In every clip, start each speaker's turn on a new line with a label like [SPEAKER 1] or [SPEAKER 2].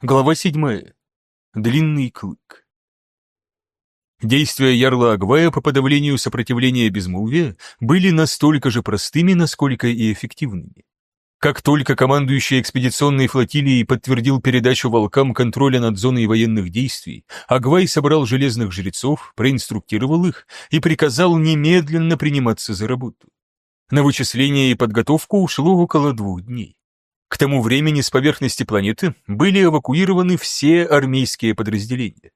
[SPEAKER 1] Глава 7. Длинный клык. Действия Ярла Агвая по подавлению сопротивления безмолвия были настолько же простыми, насколько и эффективными. Как только командующий экспедиционной флотилией подтвердил передачу волкам контроля над зоной военных действий, Агвай собрал железных жрецов, проинструктировал их и приказал немедленно приниматься за работу. На вычисление и подготовку ушло около двух дней. К тому времени с поверхности планеты были эвакуированы все армейские подразделения.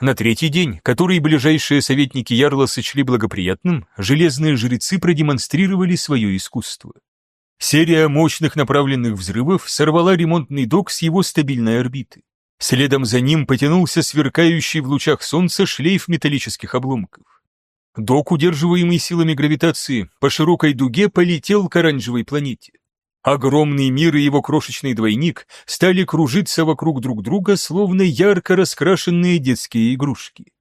[SPEAKER 1] На третий день, который ближайшие советники Ярла сочли благоприятным, железные жрецы продемонстрировали свое искусство. Серия мощных направленных взрывов сорвала ремонтный док с его стабильной орбиты. Следом за ним потянулся сверкающий в лучах солнца шлейф металлических обломков. Док, удерживаемый силами гравитации, по широкой дуге полетел к оранжевой планете. Огромный мир и его крошечный двойник стали кружиться вокруг друг друга, словно ярко раскрашенные детские игрушки.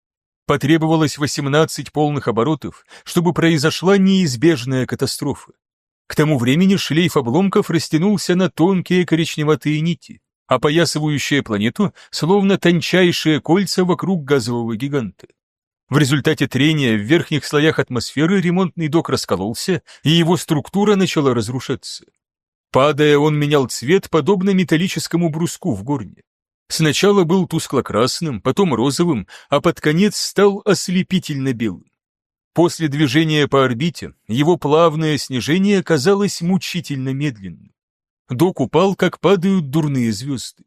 [SPEAKER 1] Потребовалось 18 полных оборотов, чтобы произошла неизбежная катастрофа. К тому времени шлейф обломков растянулся на тонкие коричневатые нити, опоясывающие планету, словно тончайшие кольца вокруг газового гиганта. В результате трения в верхних слоях атмосферы ремонтный док раскололся, и его структура начала разрушаться. Падая, он менял цвет, подобно металлическому бруску в горне. Сначала был тускло-красным, потом розовым, а под конец стал ослепительно белым. После движения по орбите его плавное снижение казалось мучительно медленным. Док упал, как падают дурные звезды.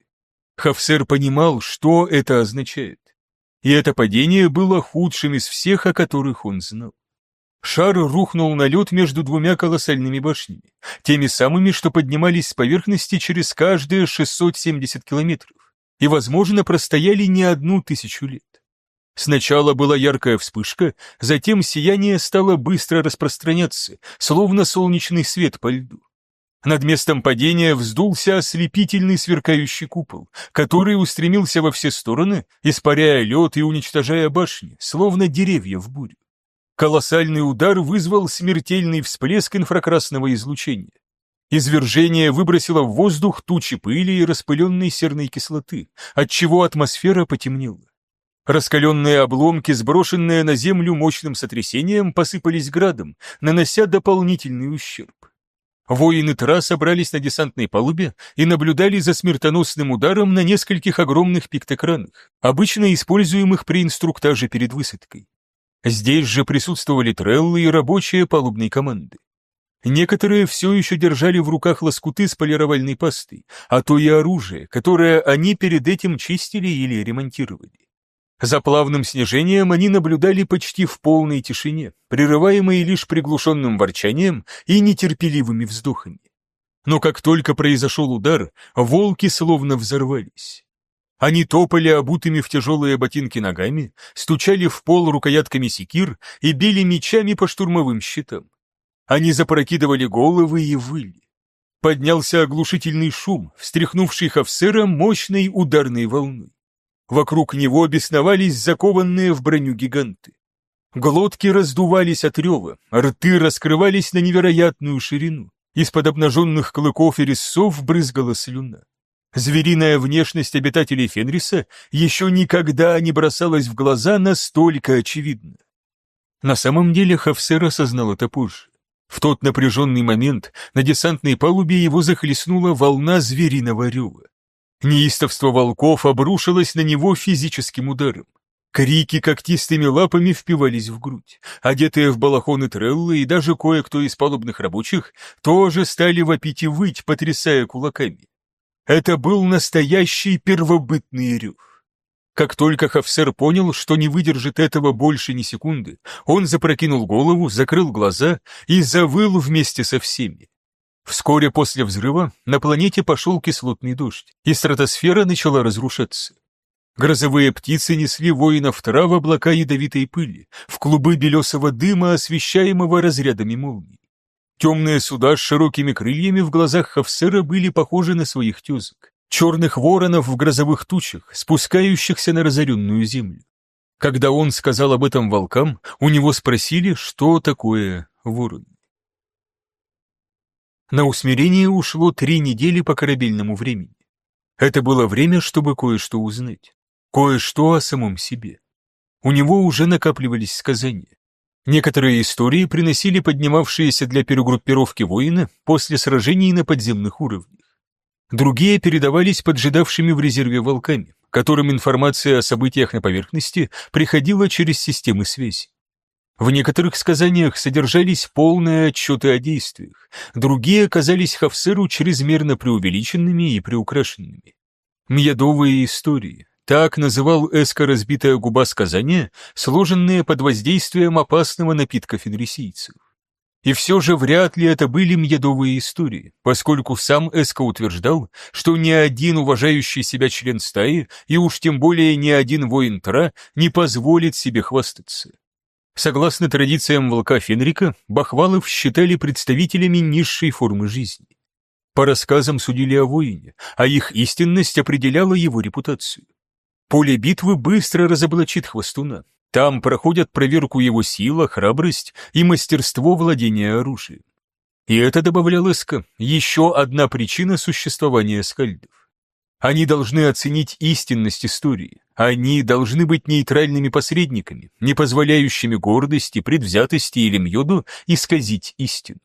[SPEAKER 1] Хафсер понимал, что это означает. И это падение было худшим из всех, о которых он знал. Шар рухнул на лед между двумя колоссальными башнями, теми самыми, что поднимались с поверхности через каждые 670 километров, и, возможно, простояли не одну тысячу лет. Сначала была яркая вспышка, затем сияние стало быстро распространяться, словно солнечный свет по льду. Над местом падения вздулся ослепительный сверкающий купол, который устремился во все стороны, испаряя лед и уничтожая башни, словно деревья в бурю. Колоссальный удар вызвал смертельный всплеск инфракрасного излучения. Извержение выбросило в воздух тучи пыли и распыленной серной кислоты, отчего атмосфера потемнела. Раскаленные обломки, сброшенные на землю мощным сотрясением, посыпались градом, нанося дополнительный ущерб. Воины Тра собрались на десантной палубе и наблюдали за смертоносным ударом на нескольких огромных пиктокранах, обычно используемых при инструктаже перед высадкой. Здесь же присутствовали треллы и рабочие палубной команды. Некоторые все еще держали в руках лоскуты с полировальной пастой, а то и оружие, которое они перед этим чистили или ремонтировали. За плавным снижением они наблюдали почти в полной тишине, прерываемой лишь приглушенным ворчанием и нетерпеливыми вздохами. Но как только произошел удар, волки словно взорвались. Они топали обутыми в тяжелые ботинки ногами, стучали в пол рукоятками секир и били мечами по штурмовым щитам. Они запрокидывали головы и выли. Поднялся оглушительный шум, встряхнувший Хавсера мощной ударной волной. Вокруг него бесновались закованные в броню гиганты. Глотки раздувались от рева, рты раскрывались на невероятную ширину. Из-под обнаженных клыков и резцов брызгала слюна. Звериная внешность обитателей Фенриса еще никогда не бросалась в глаза настолько очевидно. На самом деле Хавсер осознал это позже. В тот напряженный момент на десантной палубе его захлестнула волна звериного рева. Неистовство волков обрушилось на него физическим ударом. Крики когтистыми лапами впивались в грудь. Одетые в балахоны треллы и даже кое-кто из палубных рабочих тоже стали вопить и выть, потрясая кулаками. Это был настоящий первобытный рев. Как только Хафсер понял, что не выдержит этого больше ни секунды, он запрокинул голову, закрыл глаза и завыл вместе со всеми. Вскоре после взрыва на планете пошел кислотный дождь, и стратосфера начала разрушаться. Грозовые птицы несли воинов трав облака ядовитой пыли, в клубы белесого дыма, освещаемого разрядами молний. Темные суда с широкими крыльями в глазах Хавсера были похожи на своих тезок, черных воронов в грозовых тучах, спускающихся на разоренную землю. Когда он сказал об этом волкам, у него спросили, что такое ворон. На усмирение ушло три недели по корабельному времени. Это было время, чтобы кое-что узнать. Кое-что о самом себе. У него уже накапливались сказания. Некоторые истории приносили поднимавшиеся для перегруппировки воина после сражений на подземных уровнях. Другие передавались поджидавшими в резерве волками, которым информация о событиях на поверхности приходила через системы связи. В некоторых сказаниях содержались полные отчеты о действиях, другие оказались Хафсеру чрезмерно преувеличенными и приукрашенными. Мьядовые истории, так называл Эска разбитая губа сказания, сложенные под воздействием опасного напитка фенрисийцев. И все же вряд ли это были мьядовые истории, поскольку сам Эска утверждал, что ни один уважающий себя член стаи, и уж тем более ни один воин Тра, не позволит себе хвастаться. Согласно традициям волка Фенрика, бахвалов считали представителями низшей формы жизни. По рассказам судили о воине, а их истинность определяла его репутацию. Поле битвы быстро разоблачит хвостуна. Там проходят проверку его сила, храбрость и мастерство владения оружием. И это, добавлял Эска, еще одна причина существования скальдов. Они должны оценить истинность истории. Они должны быть нейтральными посредниками, не позволяющими гордости, предвзятости или мьоду исказить истину.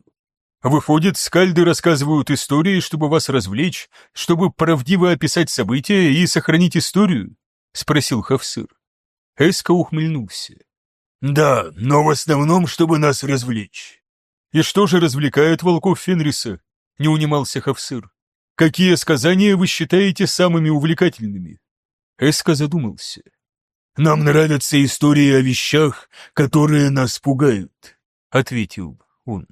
[SPEAKER 1] Выходит, скальды рассказывают истории, чтобы вас развлечь, чтобы правдиво описать события и сохранить историю? Спросил Хавсыр. Эска ухмыльнулся. Да, но в основном, чтобы нас развлечь. И что же развлекает волков Фенриса? Не унимался Хавсыр. Какие сказания вы считаете самыми увлекательными? Эска задумался. Нам нравятся истории о вещах, которые нас пугают, ответил он.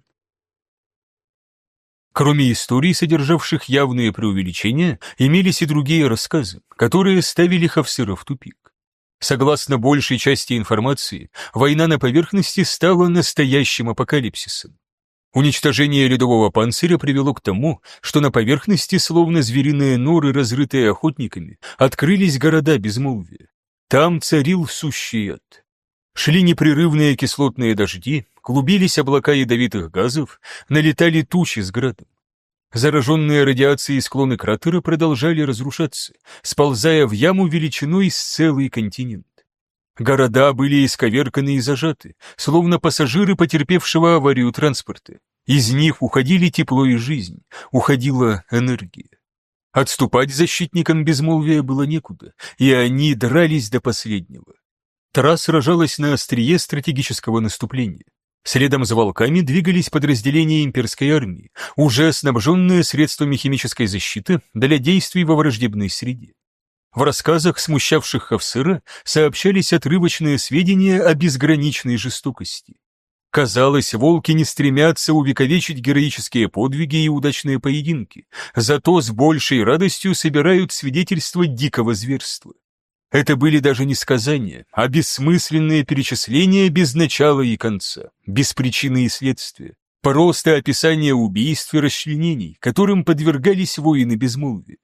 [SPEAKER 1] Кроме историй, содержавших явные преувеличения, имелись и другие рассказы, которые ставили Хавсыра в тупик. Согласно большей части информации, война на поверхности стала настоящим апокалипсисом. Уничтожение ледового панциря привело к тому, что на поверхности, словно звериные норы, разрытые охотниками, открылись города безмолвия. Там царил сущий ад. Шли непрерывные кислотные дожди, клубились облака ядовитых газов, налетали тучи с градом. Зараженные радиацией склоны кратера продолжали разрушаться, сползая в яму величиной с целый континент. Города были исковерканы и зажаты, словно пассажиры потерпевшего аварию транспорта. Из них уходили тепло и жизнь, уходила энергия. Отступать защитникам безмолвия было некуда, и они дрались до последнего. Тра сражалась на острие стратегического наступления. Следом за волками двигались подразделения имперской армии, уже снабженные средствами химической защиты для действий во враждебной среде. В рассказах, смущавших Хавсыра, сообщались отрывочные сведения о безграничной жестокости. Казалось, волки не стремятся увековечить героические подвиги и удачные поединки, зато с большей радостью собирают свидетельства дикого зверства. Это были даже не сказания, а бессмысленные перечисления без начала и конца, без причины и следствия. Просто описание убийств и расчленений, которым подвергались воины безмолвия.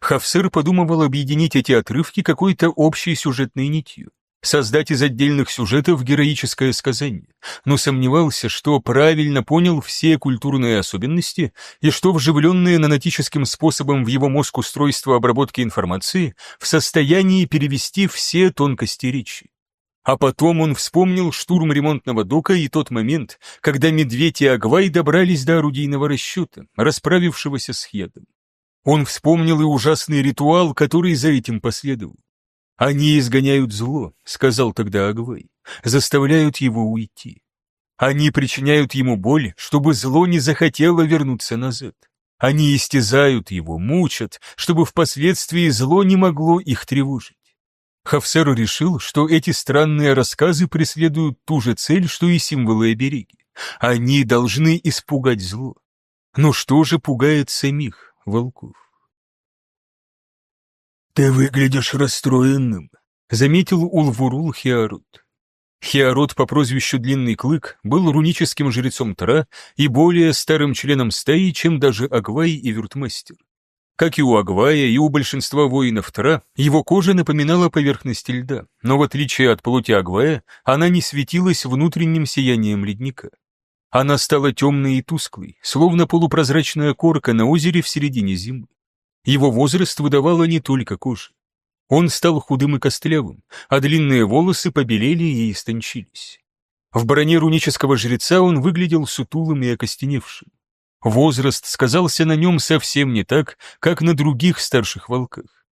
[SPEAKER 1] Хавсыр подумывал объединить эти отрывки какой-то общей сюжетной нитью, создать из отдельных сюжетов героическое сказание, но сомневался, что правильно понял все культурные особенности и что вживленные нанотическим способом в его мозг устройство обработки информации в состоянии перевести все тонкости речи. А потом он вспомнил штурм ремонтного дока и тот момент, когда Медведь и Агвай добрались до орудийного расчета, расправившегося с Хедом. Он вспомнил и ужасный ритуал, который за этим последовал. «Они изгоняют зло», — сказал тогда Агвей, — «заставляют его уйти. Они причиняют ему боль, чтобы зло не захотело вернуться назад. Они истязают его, мучат, чтобы впоследствии зло не могло их тревожить. Хафсер решил, что эти странные рассказы преследуют ту же цель, что и символы обереги. Они должны испугать зло. Но что же пугает самих? волков. «Ты выглядишь расстроенным», — заметил Улвурул Хиарут. Хиарут по прозвищу Длинный Клык был руническим жрецом Тра и более старым членом стаи, чем даже Агвай и Вюртмастер. Как и у Агвая и у большинства воинов Тра, его кожа напоминала поверхность льда, но в отличие от плоти Агвая, она не светилась внутренним сиянием ледника. Она стала темной и тусклой, словно полупрозрачная корка на озере в середине зимы. Его возраст выдавало не только кожа. Он стал худым и костлявым, а длинные волосы побелели и истончились. В броне рунического жреца он выглядел сутулым и окостеневшим. Возраст сказался на нем совсем не так, как на других старших волках.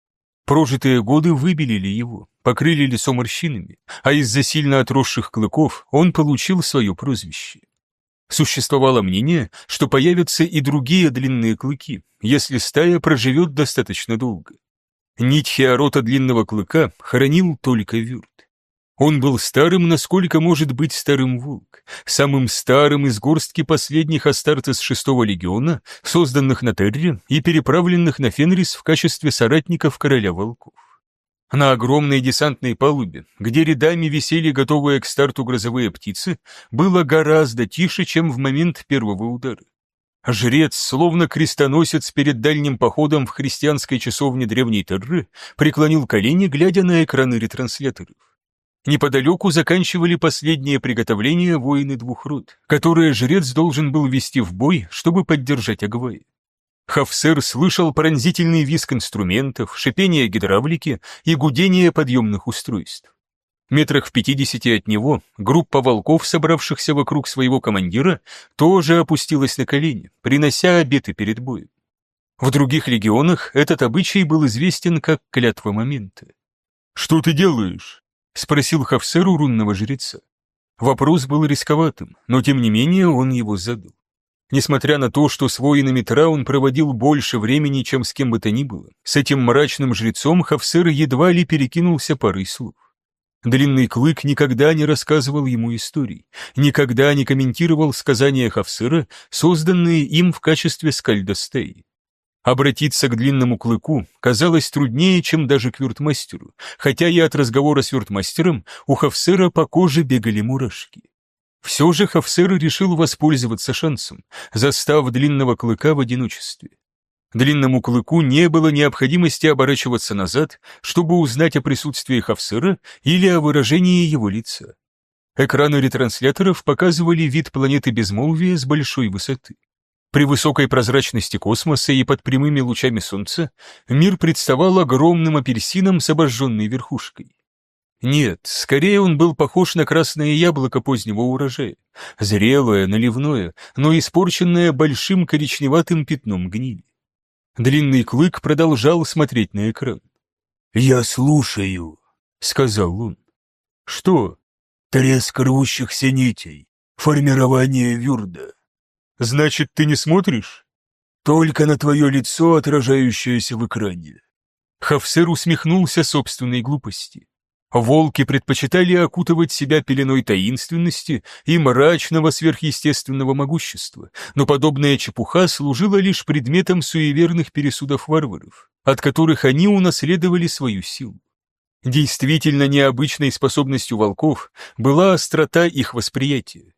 [SPEAKER 1] Прожитые годы выбелили его, покрыли лицо морщинами, а из-за сильно отросших клыков он получил свое прозвище. Существовало мнение, что появятся и другие длинные клыки, если стая проживет достаточно долго. Нить Хеорота длинного клыка хоронил только Вюрт. Он был старым, насколько может быть старым волк, самым старым из горстки последних Астартес шестого легиона, созданных на Терре и переправленных на Фенрис в качестве соратников короля волков. На огромной десантной палубе, где рядами висели готовые к старту грозовые птицы, было гораздо тише, чем в момент первого удара. Жрец, словно крестоносец перед дальним походом в христианской часовне древней Терры, преклонил колени, глядя на экраны ретрансляторов. Неподалеку заканчивали последние приготовления воины двух род, которые жрец должен был вести в бой, чтобы поддержать Агвай. Хафсер слышал пронзительный визг инструментов, шипение гидравлики и гудение подъемных устройств. Метрах в пятидесяти от него группа волков, собравшихся вокруг своего командира, тоже опустилась на колени, принося обеты перед боем. В других легионах этот обычай был известен как клятва момента. «Что ты делаешь?» — спросил Хафсер у рунного жреца. Вопрос был рисковатым, но тем не менее он его задал. Несмотря на то, что с воинами Тра он проводил больше времени, чем с кем бы то ни было, с этим мрачным жрецом Хафсер едва ли перекинулся парой слов. Длинный клык никогда не рассказывал ему историй, никогда не комментировал сказания Хавсыра, созданные им в качестве скальдостей. Обратиться к длинному клыку казалось труднее, чем даже к вюртмастеру, хотя и от разговора с вюртмастером у Хавсыра по коже бегали мурашки. Все же Хавсер решил воспользоваться шансом, застав длинного клыка в одиночестве. Длинному клыку не было необходимости оборачиваться назад, чтобы узнать о присутствии Хавсера или о выражении его лица. Экраны ретрансляторов показывали вид планеты безмолвия с большой высоты. При высокой прозрачности космоса и под прямыми лучами Солнца мир представал огромным апельсином с обожженной верхушкой. Нет, скорее он был похож на красное яблоко позднего урожая, зрелое, наливное, но испорченное большим коричневатым пятном гнили. Длинный клык продолжал смотреть на экран.
[SPEAKER 2] «Я слушаю», — сказал он.
[SPEAKER 1] «Что?»
[SPEAKER 2] «Треск рвущихся нитей. Формирование вюрда».
[SPEAKER 1] «Значит, ты не смотришь?»
[SPEAKER 2] «Только на твое лицо, отражающееся в экране».
[SPEAKER 1] Хафсер усмехнулся собственной глупости. Волки предпочитали окутывать себя пеленой таинственности и мрачного сверхъестественного могущества, но подобная чепуха служила лишь предметом суеверных пересудов варваров, от которых они унаследовали свою силу. Действительно необычной способностью волков была острота их восприятия.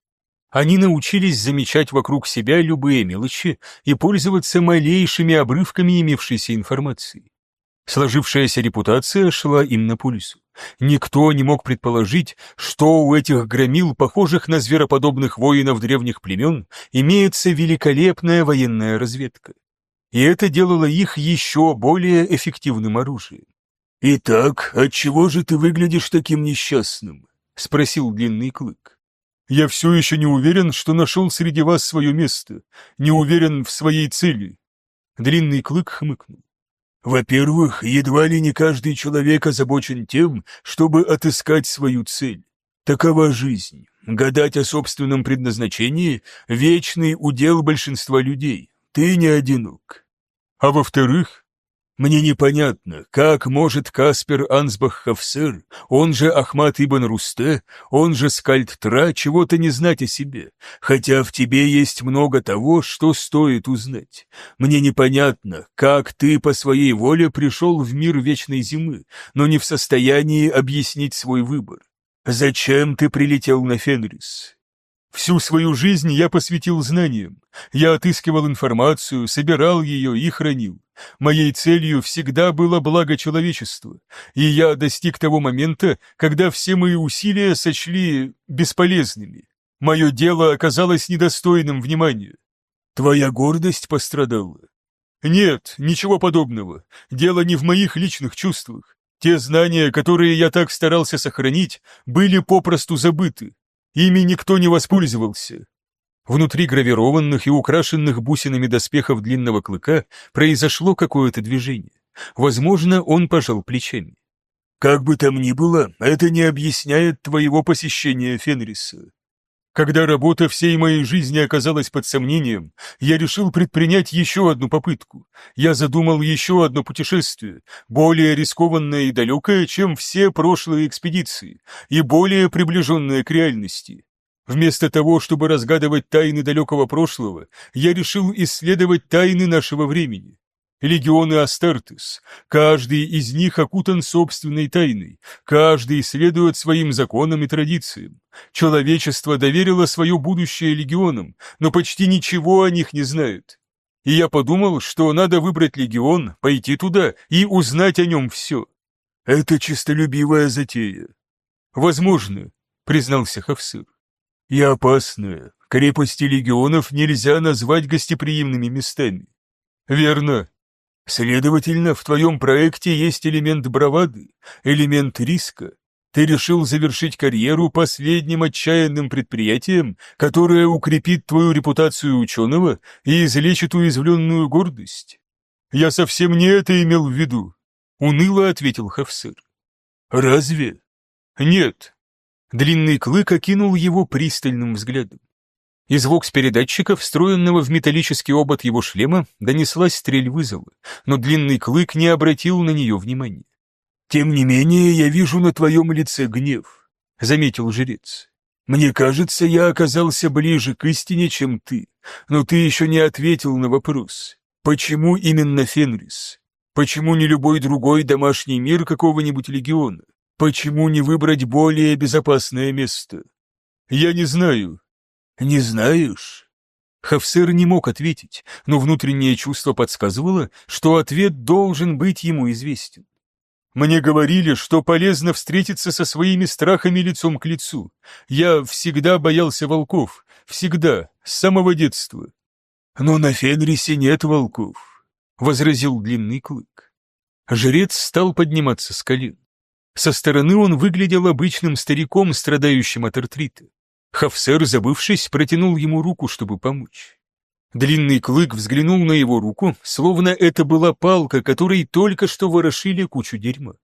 [SPEAKER 1] Они научились замечать вокруг себя любые мелочи и пользоваться малейшими обрывками имевшейся информации. Сложившаяся репутация шла им на пульсу. Никто не мог предположить, что у этих громил, похожих на звероподобных воинов древних племен, имеется великолепная военная разведка. И это делало их еще более эффективным оружием.
[SPEAKER 2] «Итак, отчего же ты выглядишь таким несчастным?» — спросил длинный клык.
[SPEAKER 1] «Я все еще не уверен, что нашел среди вас свое место, не уверен в своей цели». Длинный клык хмыкнул.
[SPEAKER 2] Во-первых, едва ли не каждый человек озабочен тем, чтобы отыскать свою цель. Такова жизнь. Гадать о собственном предназначении — вечный удел большинства людей. Ты не одинок.
[SPEAKER 1] А во-вторых,
[SPEAKER 2] мне непонятно, как может Каспер Ансбах-Хафсер, он же Ахмат Ибн Русте, он же Скальд-Тра, чего-то не знать о себе, хотя в тебе есть много того, что стоит узнать. Мне непонятно, как ты по своей воле пришел в мир вечной зимы, но не в состоянии объяснить свой выбор. Зачем ты прилетел на Фенрис?
[SPEAKER 1] Всю свою жизнь я посвятил знаниям. Я отыскивал информацию, собирал ее и хранил. Моей целью всегда было благо человечества, и я достиг того момента, когда все мои усилия сочли бесполезными. Мое дело оказалось недостойным внимания.
[SPEAKER 2] Твоя гордость пострадала.
[SPEAKER 1] Нет, ничего подобного. Дело не в моих личных чувствах. Те знания, которые я так старался сохранить, были попросту забыты. Ими никто не воспользовался. Внутри гравированных и украшенных бусинами доспехов длинного клыка произошло какое-то движение. Возможно, он пожал плечами.
[SPEAKER 2] «Как бы там ни было, это не объясняет твоего посещения Фенриса.
[SPEAKER 1] Когда работа всей моей жизни оказалась под сомнением, я решил предпринять еще одну попытку. Я задумал еще одно путешествие, более рискованное и далекое, чем все прошлые экспедиции, и более приближенное к реальности. Вместо того, чтобы разгадывать тайны далекого прошлого, я решил исследовать тайны нашего времени. Легионы Астартес, каждый из них окутан собственной тайной, каждый следует своим законам и традициям. Человечество доверило свое будущее легионам, но почти ничего о них не знает. И я подумал, что надо выбрать легион, пойти туда и узнать о нем все.
[SPEAKER 2] Это чистолюбивая затея.
[SPEAKER 1] Возможно, признался Хавсыр.
[SPEAKER 2] И опасная. Крепости легионов нельзя назвать гостеприимными местами.
[SPEAKER 1] Верно,
[SPEAKER 2] Следовательно, в твоем проекте есть элемент бравады, элемент риска. Ты решил завершить карьеру последним отчаянным предприятием, которое укрепит твою репутацию ученого и излечит уязвленную гордость.
[SPEAKER 1] Я совсем не это имел в виду, уныло ответил Хавсыр.
[SPEAKER 2] Разве?
[SPEAKER 1] Нет. Длинный клык окинул его пристальным взглядом. Из вокс-передатчика, встроенного в металлический обод его шлема, донеслась стрель вызова, но длинный клык не обратил на нее внимания.
[SPEAKER 2] «Тем не менее, я вижу на твоем лице гнев», — заметил жрец. «Мне кажется, я оказался ближе к истине, чем ты, но ты еще не ответил на вопрос. Почему именно Фенрис? Почему не любой другой домашний мир какого-нибудь легиона? Почему не выбрать более безопасное место?»
[SPEAKER 1] «Я не знаю»,
[SPEAKER 2] «Не знаешь?»
[SPEAKER 1] Хафсер не мог ответить, но внутреннее чувство подсказывало, что ответ должен быть ему известен. Мне говорили, что полезно встретиться со своими страхами лицом к лицу. Я всегда боялся волков, всегда, с самого детства.
[SPEAKER 2] Но на Фенрисе нет волков, — возразил длинный клык.
[SPEAKER 1] Жрец стал подниматься с колен. Со стороны он выглядел обычным стариком, страдающим от артрита. Хафсер, забывшись, протянул ему руку, чтобы помочь. Длинный клык взглянул на его руку, словно это была палка, которой только что ворошили кучу дерьма.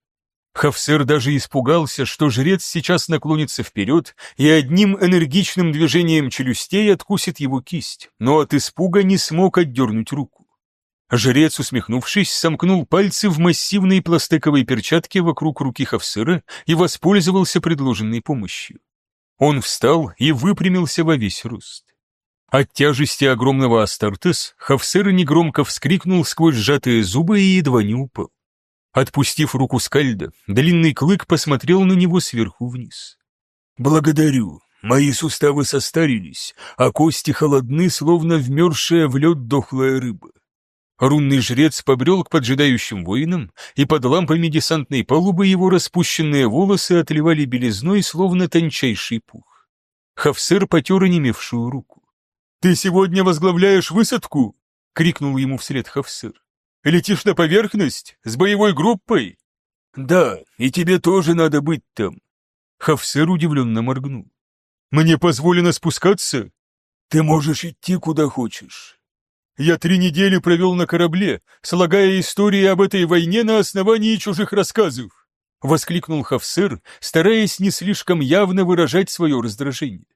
[SPEAKER 1] Хафсер даже испугался, что жрец сейчас наклонится вперед и одним энергичным движением челюстей откусит его кисть, но от испуга не смог отдернуть руку. Жрец, усмехнувшись, сомкнул пальцы в массивной пластиковой перчатке вокруг руки Хафсера и воспользовался предложенной помощью. Он встал и выпрямился во весь рост. От тяжести огромного Астартес Хавсер негромко вскрикнул сквозь сжатые зубы и едва не упал. Отпустив руку Скальда, длинный клык посмотрел на него сверху вниз.
[SPEAKER 2] «Благодарю. Мои суставы состарились, а кости холодны, словно вмерзшая в лед дохлая рыба.
[SPEAKER 1] Рунный жрец побрел к поджидающим воинам, и под лампами десантной палубы его распущенные волосы отливали белизной, словно тончайший пух. Хавсер потер онемевшую руку. «Ты сегодня возглавляешь высадку?» — крикнул ему вслед Хавсер. «Летишь на поверхность? С боевой группой?»
[SPEAKER 2] «Да, и тебе тоже надо быть там».
[SPEAKER 1] Хавсер удивленно моргнул. «Мне позволено спускаться?»
[SPEAKER 2] «Ты можешь идти куда хочешь.
[SPEAKER 1] Я три недели провел на корабле, слагая истории об этой войне на основании чужих рассказов!» — воскликнул Хавсер, стараясь не слишком явно выражать свое раздражение.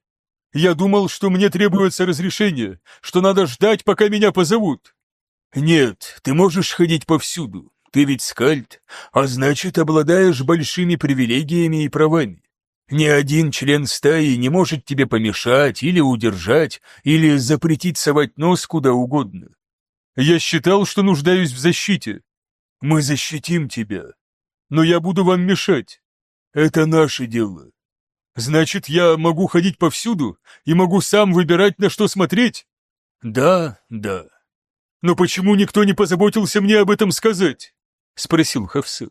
[SPEAKER 1] «Я думал, что мне требуется разрешение, что надо ждать, пока меня позовут».
[SPEAKER 2] «Нет, ты можешь ходить повсюду, ты ведь скальд, а значит, обладаешь большими привилегиями и правами. Ни один член стаи не может тебе помешать или удержать, или запретить совать нос куда угодно.
[SPEAKER 1] Я считал, что нуждаюсь в защите.
[SPEAKER 2] Мы защитим тебя.
[SPEAKER 1] Но я буду вам мешать.
[SPEAKER 2] Это наше дело.
[SPEAKER 1] Значит, я могу ходить повсюду и могу сам выбирать, на что смотреть?
[SPEAKER 2] Да, да.
[SPEAKER 1] Но почему никто не позаботился мне об этом сказать? Спросил Хавсыр.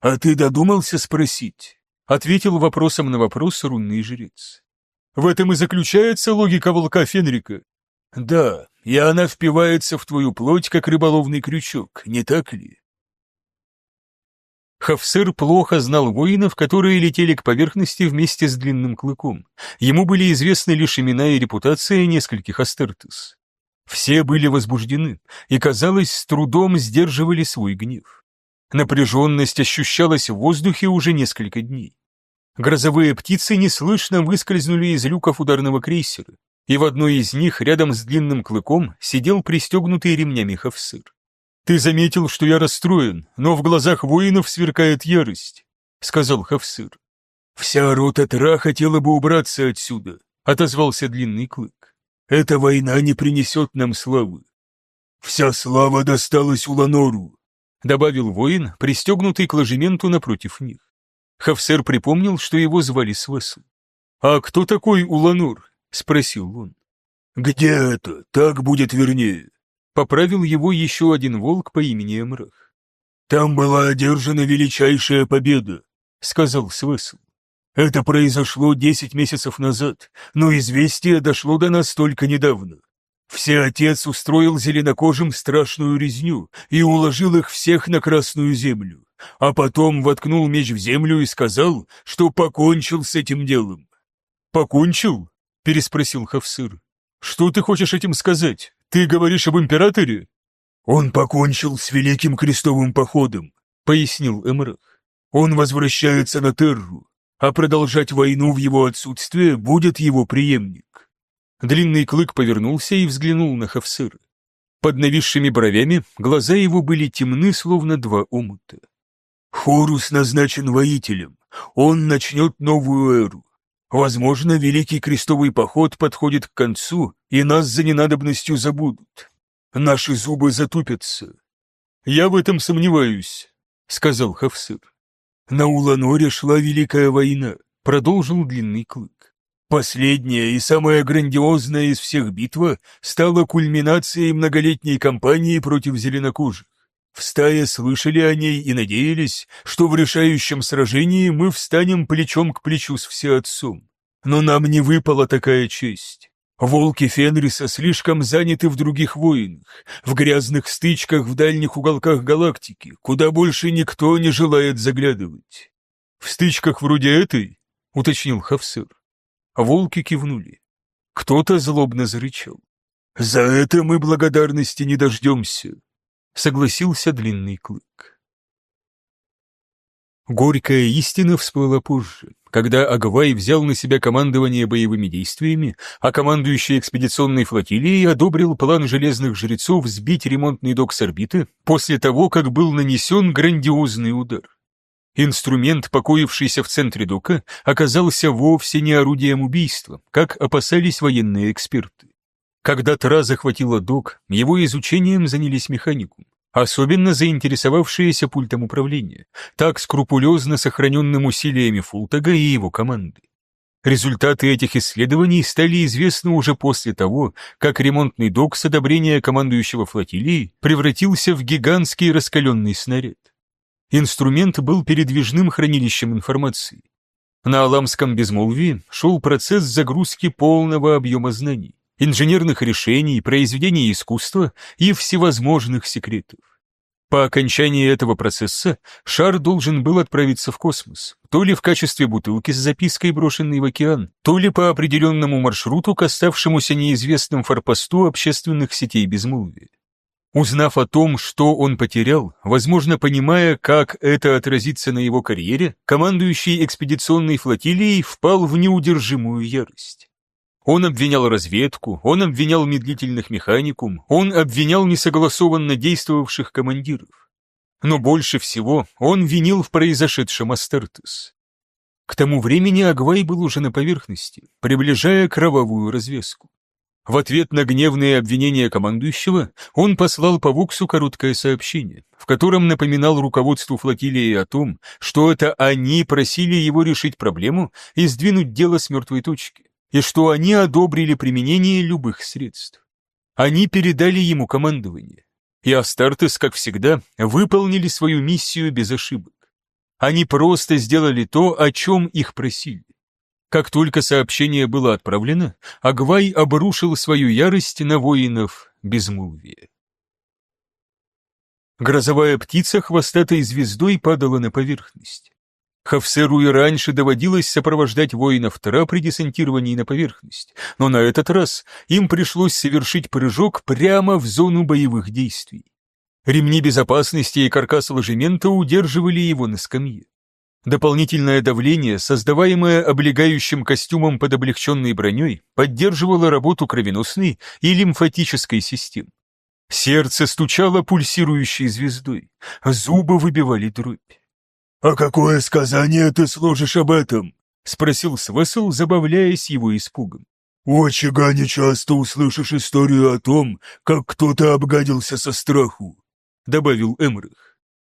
[SPEAKER 2] А ты додумался спросить?
[SPEAKER 1] Ответил вопросом на вопрос рунный жрец. В этом и заключается логика волка Фенрика.
[SPEAKER 2] Да, и она впивается в твою плоть, как рыболовный крючок, не так ли?
[SPEAKER 1] Хафсер плохо знал воинов, которые летели к поверхности вместе с длинным клыком. Ему были известны лишь имена и репутация нескольких Астертес. Все были возбуждены и, казалось, с трудом сдерживали свой гнев. Напряженность ощущалась в воздухе уже несколько дней. Грозовые птицы неслышно выскользнули из люков ударного крейсера, и в одной из них, рядом с длинным клыком, сидел пристегнутый ремнями Хафсыр. «Ты заметил, что я расстроен, но в глазах воинов сверкает ярость», — сказал Хафсыр.
[SPEAKER 2] «Вся рота Тра хотела бы убраться отсюда», — отозвался длинный клык. «Эта война не принесет нам славы». «Вся слава досталась Уланору», — добавил воин, пристегнутый к ложементу напротив них.
[SPEAKER 1] Хафсер припомнил, что его звали Свесл. «А кто такой Уланор?» — спросил он.
[SPEAKER 2] «Где это? Так будет вернее»,
[SPEAKER 1] Поправил его еще один волк по имени Эмрах.
[SPEAKER 2] «Там была одержана величайшая победа», — сказал Свесл. «Это произошло десять месяцев назад, но известие дошло до нас только недавно. Всеотец устроил зеленокожим страшную резню и уложил их всех на Красную Землю, а потом воткнул меч в землю и сказал, что покончил с этим делом».
[SPEAKER 1] «Покончил?» — переспросил Хавсыр. «Что ты хочешь этим сказать? Ты говоришь об императоре?»
[SPEAKER 2] «Он покончил с Великим Крестовым Походом», — пояснил Эмрах. «Он возвращается на Терру, а продолжать войну в его отсутствие будет его преемник».
[SPEAKER 1] Длинный клык повернулся и взглянул на Хавсыра. Под нависшими бровями глаза его были темны, словно два омута.
[SPEAKER 2] «Хорус назначен воителем. Он начнет новую эру. Возможно, Великий Крестовый Поход подходит к концу, и нас за ненадобностью забудут. Наши зубы затупятся.
[SPEAKER 1] Я в этом сомневаюсь, — сказал Хавсыр.
[SPEAKER 2] На Уланоре шла Великая война, — продолжил Длинный Клык. Последняя и самая грандиозная из всех битва стала кульминацией многолетней кампании против зеленокожих. В стае слышали о ней и надеялись, что в решающем сражении мы встанем плечом к плечу с Всеотцом. Но нам не выпала такая честь. Волки Фенриса слишком заняты в других войнах, в грязных стычках в дальних уголках галактики, куда больше никто не желает заглядывать.
[SPEAKER 1] «В стычках вроде этой?» — уточнил Хавсыр. Волки кивнули. Кто-то злобно зарычал.
[SPEAKER 2] «За это мы благодарности не дождемся»,
[SPEAKER 1] согласился длинный клык. Горькая истина всплыла позже, когда Агвай взял на себя командование боевыми действиями, а командующий экспедиционной флотилией одобрил план железных жрецов сбить ремонтный док с орбиты после того, как был нанесен грандиозный удар. Инструмент, покоившийся в центре дока, оказался вовсе не орудием убийства, как опасались военные эксперты. Когда Тра захватила док, его изучением занялись механикум, особенно заинтересовавшиеся пультом управления, так скрупулезно сохраненным усилиями Фултага и его команды. Результаты этих исследований стали известны уже после того, как ремонтный док с одобрения командующего флотилии превратился в гигантский раскаленный снаряд. Инструмент был передвижным хранилищем информации. На Аламском безмолвии шел процесс загрузки полного объема знаний инженерных решений, произведений искусства и всевозможных секретов. По окончании этого процесса шар должен был отправиться в космос, то ли в качестве бутылки с запиской, брошенной в океан, то ли по определенному маршруту к оставшемуся неизвестным форпосту общественных сетей безмолвия. Узнав о том, что он потерял, возможно, понимая, как это отразится на его карьере, командующий экспедиционной флотилией впал в неудержимую ярость. Он обвинял разведку, он обвинял медлительных механикум, он обвинял несогласованно действовавших командиров. Но больше всего он винил в произошедшем Астертес. К тому времени Агвай был уже на поверхности, приближая кровавую развеску. В ответ на гневные обвинения командующего он послал по Вуксу короткое сообщение, в котором напоминал руководству флотилии о том, что это они просили его решить проблему и сдвинуть дело с мертвой точки и что они одобрили применение любых средств. Они передали ему командование, и Астартес, как всегда, выполнили свою миссию без ошибок. Они просто сделали то, о чем их просили. Как только сообщение было отправлено, Агвай обрушил свою ярость на воинов безмолвия. Грозовая птица хвостатой звездой падала на поверхность. Хафсеру и раньше доводилось сопровождать воинов Тра при десантировании на поверхность, но на этот раз им пришлось совершить прыжок прямо в зону боевых действий. Ремни безопасности и каркас ложемента удерживали его на скамье. Дополнительное давление, создаваемое облегающим костюмом под облегченной броней, поддерживало работу кровеносной и лимфатической систем. Сердце стучало пульсирующей звездой, а зубы выбивали дробь.
[SPEAKER 2] «А какое сказание ты сложишь об этом?»
[SPEAKER 1] — спросил Свесл, забавляясь его испугом.
[SPEAKER 2] «У очага не часто услышишь историю о том, как кто-то обгадился со страху», —
[SPEAKER 1] добавил Эмрых.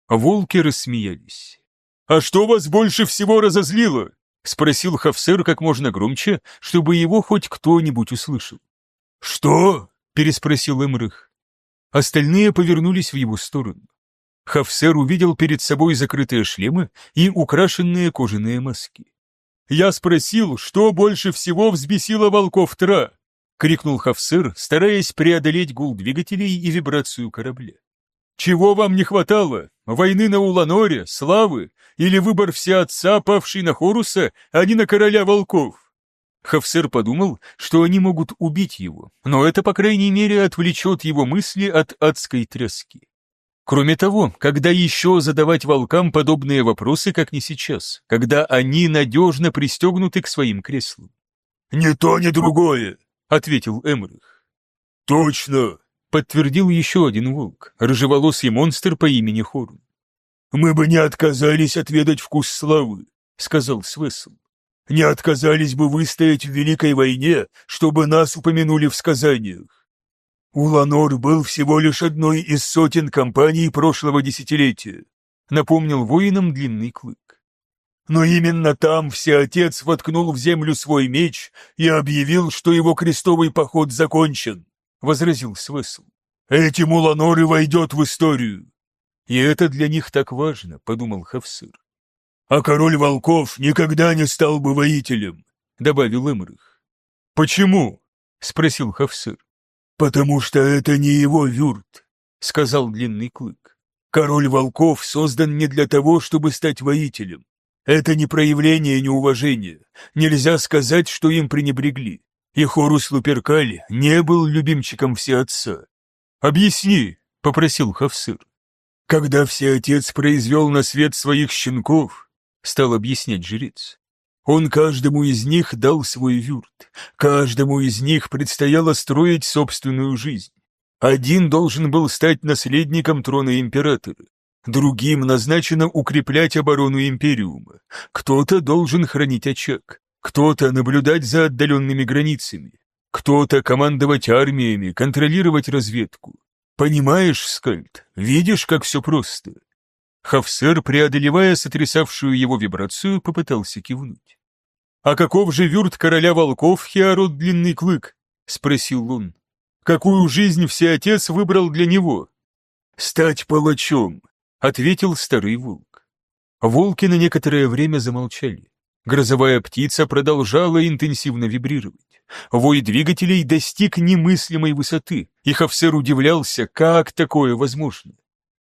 [SPEAKER 1] Волки рассмеялись. «А что вас больше всего разозлило?» — спросил Хафсер как можно громче, чтобы его хоть кто-нибудь услышал.
[SPEAKER 2] «Что?»
[SPEAKER 1] — переспросил Эмрых. Остальные повернулись в его сторону. Хафсер увидел перед собой закрытые шлемы и украшенные кожаные маски. «Я спросил, что больше всего взбесило волков Тра?» — крикнул Хафсер, стараясь преодолеть гул двигателей и вибрацию корабля. «Чего вам не хватало? Войны на Уланоре, славы или выбор всеотца, павший на Хоруса, а не на короля волков?» Хафсер подумал, что они могут убить его, но это, по крайней мере, отвлечет его мысли от адской тряски. Кроме того, когда еще задавать волкам подобные вопросы, как не сейчас, когда они надежно пристегнуты к своим креслам?
[SPEAKER 2] «Не то, ни другое», —
[SPEAKER 1] ответил Эмрих.
[SPEAKER 2] «Точно», —
[SPEAKER 1] подтвердил еще один волк, рыжеволосый монстр по имени Хорн.
[SPEAKER 2] «Мы бы не отказались отведать вкус славы», — сказал Свесл. «Не отказались бы выстоять в Великой войне, чтобы нас упомянули в сказаниях. «Уланор был всего лишь одной из сотен компаний прошлого десятилетия», напомнил воинам длинный клык. Но именно там Всеотец воткнул в землю свой меч и объявил, что его крестовый поход закончен, возразил Свесл. Этим Уланор и войдет в историю. И это для них так важно, подумал Хавсыр. А король волков никогда не стал бы воителем, добавил Эмрых.
[SPEAKER 1] Почему? спросил Хавсыр.
[SPEAKER 2] «Потому что это не его вюрт», — сказал Длинный Клык. «Король волков создан не для того, чтобы стать воителем. Это не проявление неуважения. Нельзя сказать, что им пренебрегли. И Хорус Луперкаль не был любимчиком Всеотца. «Объясни», — попросил Хавсыр. «Когда Всеотец произвел на свет своих щенков», — стал объяснять жрец, он каждому из них дал свой вюрт, каждому из них предстояло строить собственную жизнь. Один должен был стать наследником трона императора, другим назначено укреплять оборону Империума, кто-то должен хранить очаг, кто-то наблюдать за отдаленными границами, кто-то командовать армиями, контролировать разведку. Понимаешь, Скальд, видишь, как все просто? Хафсер, преодолевая сотрясавшую его вибрацию, попытался кивнуть. «А каков же вюрт короля волков, Хиарот Длинный Клык?» — спросил он. «Какую жизнь всеотец выбрал для него?» «Стать палачом», — ответил старый волк. Волки на некоторое время замолчали. Грозовая птица продолжала интенсивно вибрировать. Вой двигателей достиг немыслимой высоты, и Хавсер удивлялся, как такое возможно.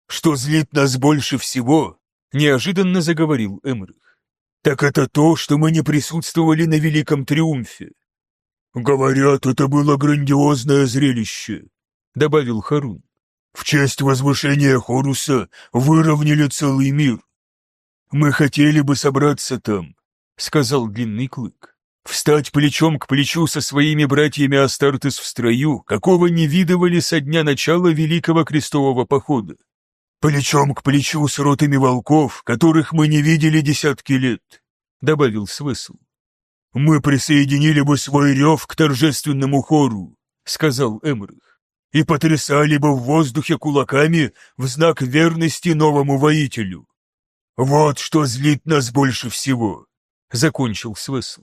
[SPEAKER 2] «Что злит нас больше всего?» — неожиданно заговорил Эмрих. «Так это то, что мы не присутствовали на Великом Триумфе». «Говорят, это было грандиозное зрелище», — добавил Харун. «В честь возвышения Хоруса выровняли целый мир». «Мы хотели бы собраться там», — сказал Длинный Клык. «Встать плечом к плечу со своими братьями Астартес в строю, какого не видывали со дня начала Великого Крестового Похода плечом к плечу с ротами волков, которых мы не видели десятки лет», — добавил Свесл. «Мы присоединили бы свой рев к торжественному хору», — сказал Эмрих, «и потрясали бы в воздухе кулаками в знак верности новому воителю. Вот что злит нас больше всего», — закончил Свесл.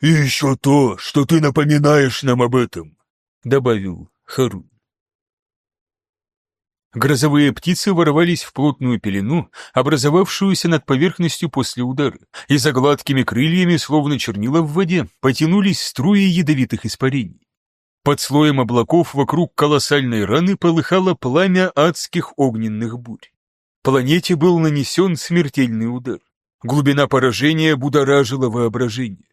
[SPEAKER 2] «И еще то, что ты напоминаешь нам об этом», — добавил Харун.
[SPEAKER 1] Грозовые птицы ворвались в плотную пелену, образовавшуюся над поверхностью после удара, и за гладкими крыльями, словно чернила в воде, потянулись струи ядовитых испарений. Под слоем облаков вокруг колоссальной раны полыхало пламя адских огненных бурь. Планете был нанесен смертельный удар. Глубина поражения будоражила воображение.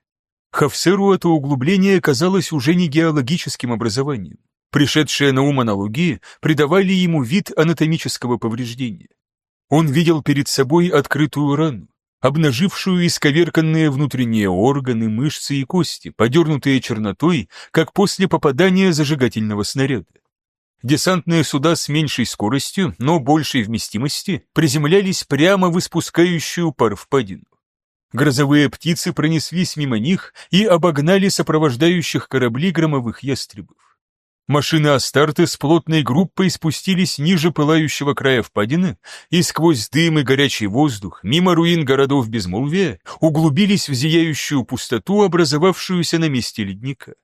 [SPEAKER 1] Хафсеру это углубление казалось уже не геологическим образованием. Пришедшие на ум аналогии придавали ему вид анатомического повреждения. Он видел перед собой открытую рану, обнажившую исковерканные внутренние органы, мышцы и кости, подернутые чернотой, как после попадания зажигательного снаряда. Десантные суда с меньшей скоростью, но большей вместимости приземлялись прямо в испускающую пар впадину. Грозовые птицы пронеслись мимо них и обогнали сопровождающих корабли громовых ястребов. Машины Астарты с плотной группой спустились ниже пылающего края впадины и сквозь дым и горячий воздух, мимо руин городов безмолвия, углубились в зияющую пустоту, образовавшуюся на месте ледника.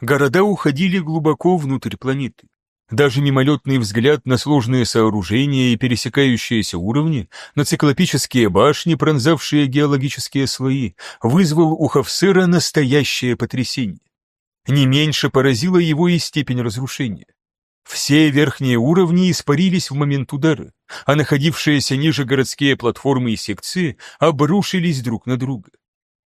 [SPEAKER 1] Города уходили глубоко внутрь планеты. Даже мимолетный взгляд на сложные сооружения и пересекающиеся уровни, на циклопические башни, пронзавшие геологические слои, вызвал у Хавсера настоящее потрясение. Не меньше поразила его и степень разрушения. Все верхние уровни испарились в момент удара, а находившиеся ниже городские платформы и секции обрушились друг на друга.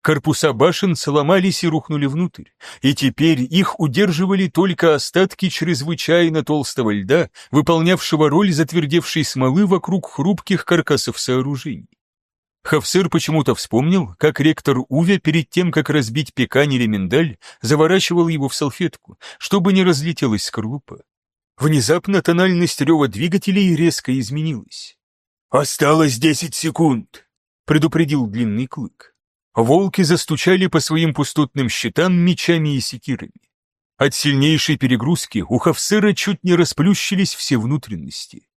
[SPEAKER 1] Корпуса башен сломались и рухнули внутрь, и теперь их удерживали только остатки чрезвычайно толстого льда, выполнявшего роль затвердевшей смолы вокруг хрупких каркасов сооружений. Хавсыр почему-то вспомнил, как ректор Уве перед тем, как разбить пекань или миндаль, заворачивал его в салфетку, чтобы не разлетелась скорлупа. Внезапно тональность рева двигателей резко изменилась.
[SPEAKER 2] «Осталось десять секунд», — предупредил длинный клык.
[SPEAKER 1] Волки застучали по своим пустотным щитам мечами и секирами. От сильнейшей перегрузки у Хавсыра чуть не расплющились все внутренности.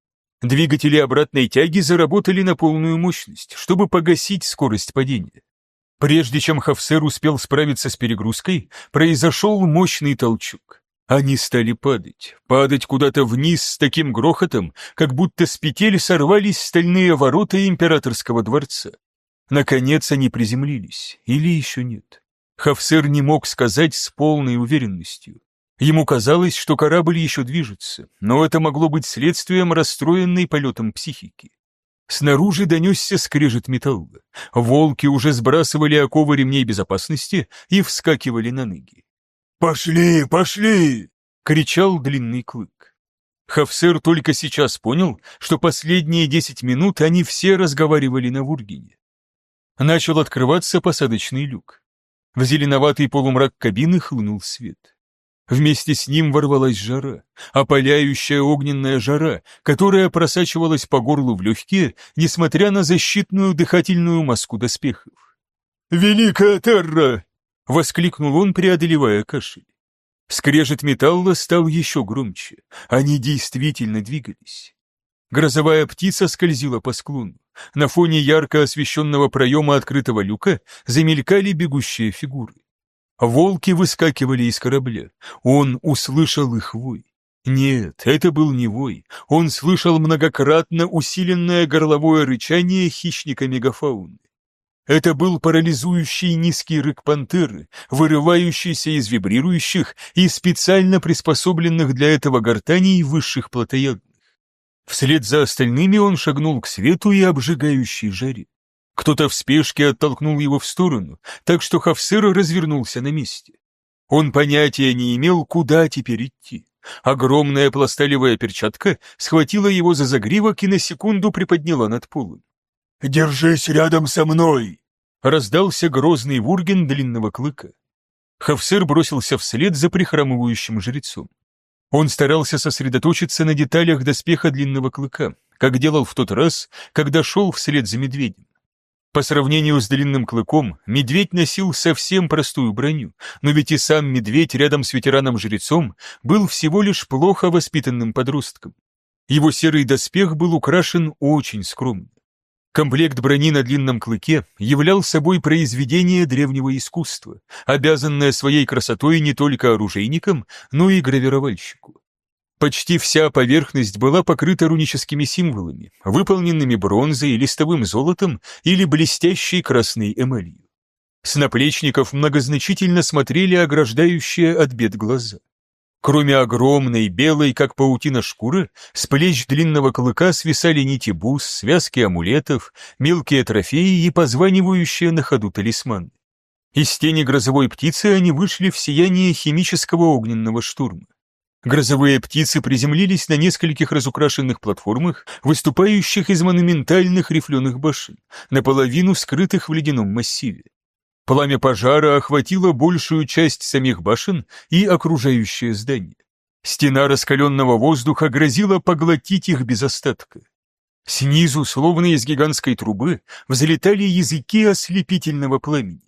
[SPEAKER 1] Двигатели обратной тяги заработали на полную мощность, чтобы погасить скорость падения. Прежде чем Хафсер успел справиться с перегрузкой, произошел мощный толчок. Они стали падать, падать куда-то вниз с таким грохотом, как будто с петель сорвались стальные ворота императорского дворца. Наконец они приземлились, или еще нет. Хафсер не мог сказать с полной уверенностью. Ему казалось, что корабль еще движется, но это могло быть следствием расстроенной полетом психики. Снаружи донесся скрежет металла. Волки уже сбрасывали оковы ремней безопасности и вскакивали на ноги.
[SPEAKER 2] «Пошли, пошли!»
[SPEAKER 1] — кричал длинный клык. Хафсер только сейчас понял, что последние десять минут они все разговаривали на Вургине. Начал открываться посадочный люк. В зеленоватый полумрак кабины хлынул свет. Вместе с ним ворвалась жара, опаляющая огненная жара, которая просачивалась по горлу в легкие, несмотря на защитную дыхательную маску доспехов.
[SPEAKER 2] «Великая Терра!»
[SPEAKER 1] — воскликнул он, преодолевая кашель. Скрежет металла стал еще громче. Они действительно двигались. Грозовая птица скользила по склону. На фоне ярко освещенного проема открытого люка замелькали бегущие фигуры. Волки выскакивали из корабля. Он услышал их вой. Нет, это был не вой. Он слышал многократно усиленное горловое рычание хищника мегафауны. Это был парализующий низкий рык пантеры, вырывающийся из вибрирующих и специально приспособленных для этого гортаней высших плотоядных. Вслед за остальными он шагнул к свету и обжигающей жаре. Кто-то в спешке оттолкнул его в сторону, так что Хавсыр развернулся на месте. Он понятия не имел, куда теперь идти. Огромная пласталевая перчатка схватила его за загривок и на секунду приподняла над полом.
[SPEAKER 2] «Держись рядом со мной!»
[SPEAKER 1] Раздался грозный вурген длинного клыка. Хавсыр бросился вслед за прихрамывающим жрецом. Он старался сосредоточиться на деталях доспеха длинного клыка, как делал в тот раз, когда шел вслед за медведем. По сравнению с длинным клыком, медведь носил совсем простую броню, но ведь и сам медведь рядом с ветераном-жрецом был всего лишь плохо воспитанным подростком. Его серый доспех был украшен очень скромно. Комплект брони на длинном клыке являл собой произведение древнего искусства, обязанное своей красотой не только оружейникам, но и гравировальщику. Почти вся поверхность была покрыта руническими символами, выполненными бронзой, листовым золотом или блестящей красной эмалью. С наплечников многозначительно смотрели ограждающие от бед глаза. Кроме огромной, белой, как паутина шкуры, с плеч длинного клыка свисали нити бус, связки амулетов, мелкие трофеи и позванивающие на ходу талисманы. Из тени грозовой птицы они вышли в сияние химического огненного штурма. Грозовые птицы приземлились на нескольких разукрашенных платформах, выступающих из монументальных рифленых башен, наполовину скрытых в ледяном массиве. Пламя пожара охватило большую часть самих башен и окружающее здание. Стена раскаленного воздуха грозила поглотить их без остатка. Снизу, словно из гигантской трубы, взлетали языки ослепительного пламени.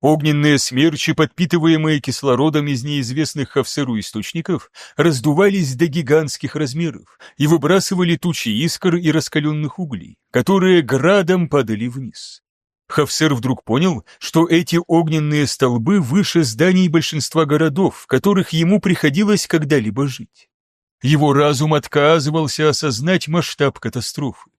[SPEAKER 1] Огненные смерчи, подпитываемые кислородом из неизвестных Хавсеру источников, раздувались до гигантских размеров и выбрасывали тучи искр и раскаленных углей, которые градом падали вниз. Хавсер вдруг понял, что эти огненные столбы выше зданий большинства городов, в которых ему приходилось когда-либо жить. Его разум отказывался осознать масштаб катастрофы.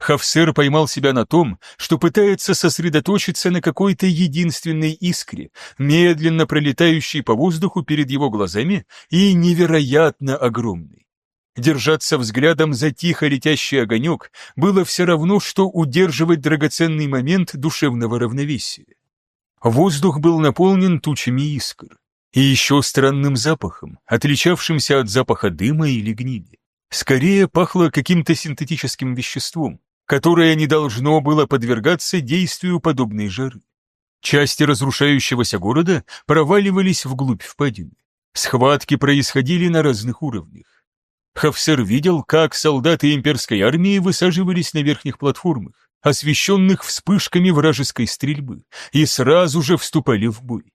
[SPEAKER 1] Хавсер поймал себя на том, что пытается сосредоточиться на какой-то единственной искре, медленно пролетающей по воздуху перед его глазами и невероятно огромной. Держаться взглядом за тихо летящий огонек было все равно, что удерживать драгоценный момент душевного равновесия. Воздух был наполнен тучами искр и еще странным запахом, отличавшимся от запаха дыма или гнили. Скорее пахло каким-то синтетическим веществом, которое не должно было подвергаться действию подобной жары. Части разрушающегося города проваливались вглубь впадины. Схватки происходили на разных уровнях. Хафсер видел, как солдаты имперской армии высаживались на верхних платформах, освещенных вспышками вражеской стрельбы, и сразу же вступали в бой.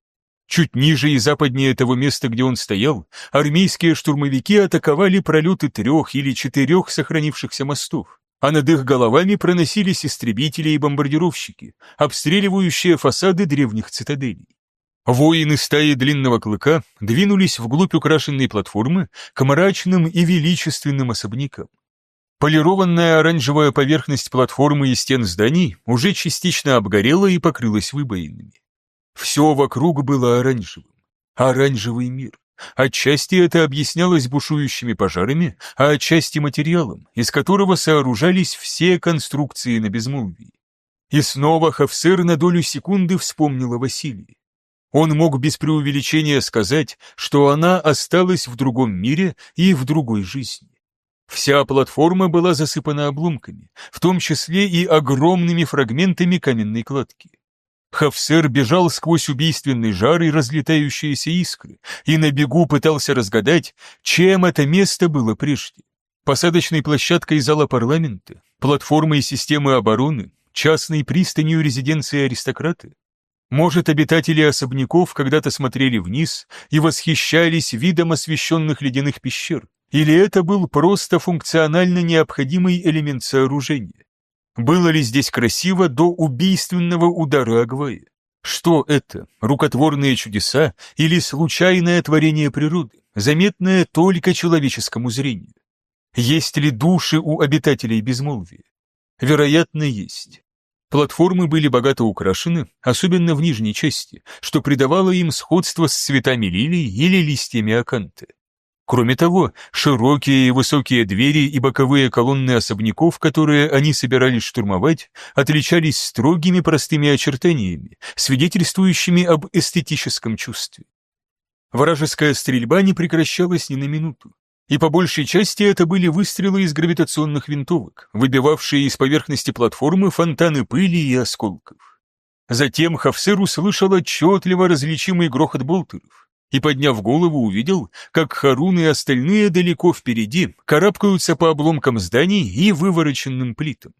[SPEAKER 1] Чуть ниже и западнее того места, где он стоял, армейские штурмовики атаковали пролеты трех или четырех сохранившихся мостов, а над их головами проносились истребители и бомбардировщики, обстреливающие фасады древних цитаделей. Воины стаи длинного клыка двинулись вглубь украшенной платформы к мрачным и величественным особнякам. Полированная оранжевая поверхность платформы и стен зданий уже частично обгорела и покрылась выбоинами. Все вокруг было оранжевым. Оранжевый мир. Отчасти это объяснялось бушующими пожарами, а отчасти материалом, из которого сооружались все конструкции на безмолвии. И снова Хавсер на долю секунды вспомнила Василия. Он мог без преувеличения сказать, что она осталась в другом мире и в другой жизни. Вся платформа была засыпана обломками, в том числе и огромными фрагментами каменной кладки. Хавсер бежал сквозь убийственный жар и разлетающиеся искры, и на бегу пытался разгадать, чем это место было прежде. Посадочной площадкой зала парламента, платформой системы обороны, частной пристанью резиденции аристократа, может, обитатели особняков когда-то смотрели вниз и восхищались видом освещенных ледяных пещер, или это был просто функционально необходимый элемент сооружения? Было ли здесь красиво до убийственного удара Агвая? Что это, рукотворные чудеса или случайное творение природы, заметное только человеческому зрению? Есть ли души у обитателей безмолвия? Вероятно, есть. Платформы были богато украшены, особенно в нижней части, что придавало им сходство с цветами лилий или листьями аканты. Кроме того, широкие и высокие двери и боковые колонны особняков, которые они собирались штурмовать, отличались строгими простыми очертаниями, свидетельствующими об эстетическом чувстве. Вражеская стрельба не прекращалась ни на минуту и по большей части это были выстрелы из гравитационных винтовок, выбивавшие из поверхности платформы фонтаны пыли и осколков. Затем Хавсер услышал отчетливо различимый грохот болтеров и, подняв голову, увидел, как Харун и остальные далеко впереди карабкаются по обломкам зданий и вывороченным плитам.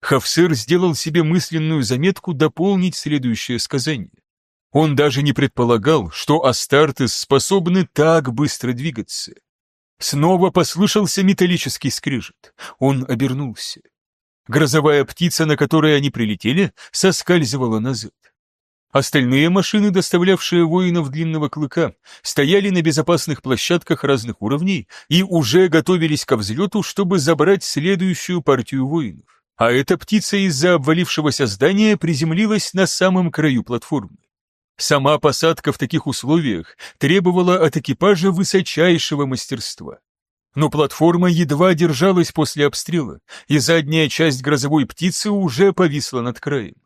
[SPEAKER 1] Хавсер сделал себе мысленную заметку дополнить следующее сказание. Он даже не предполагал, что Астартес способны так быстро двигаться. Снова послышался металлический скрежет. Он обернулся. Грозовая птица, на которой они прилетели, соскальзывала назад. Остальные машины, доставлявшие воинов длинного клыка, стояли на безопасных площадках разных уровней и уже готовились ко взлету, чтобы забрать следующую партию воинов. А эта птица из-за обвалившегося здания приземлилась на самом краю платформы. Сама посадка в таких условиях требовала от экипажа высочайшего мастерства. Но платформа едва держалась после обстрела, и задняя часть грозовой птицы уже повисла над краем.